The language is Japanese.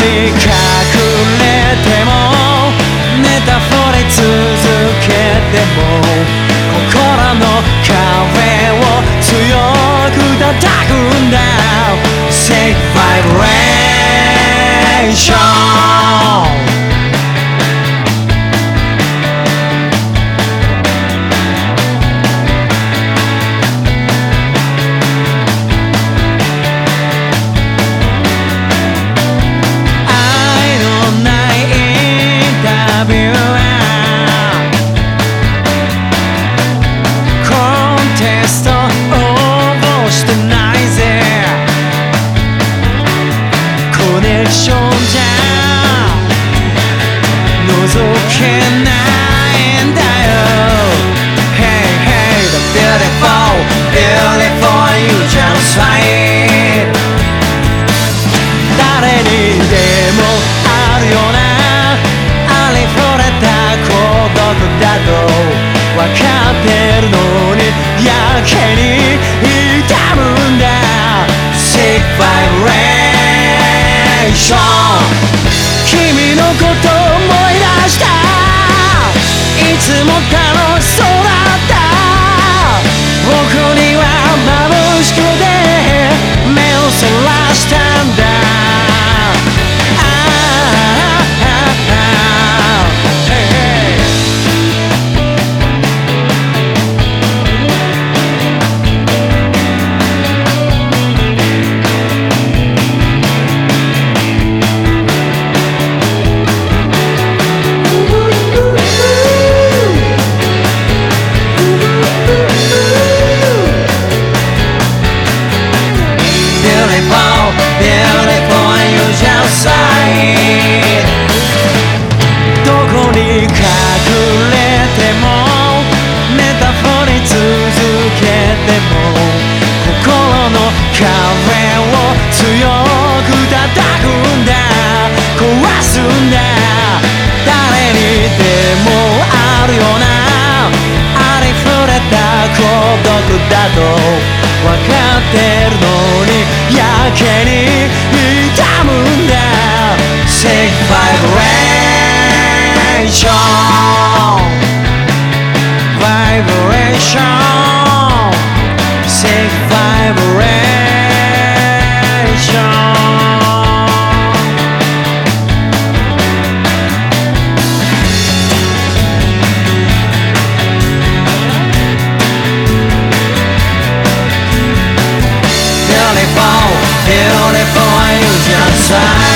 に隠れてもネタ掘り続けても心の壁を強く叩くんだ。Sick Vibration! ってるのにやけに痛むんだ。Sick Vibration 君のこと me pasa. けに痛むんだ Sick Vibration Vibration time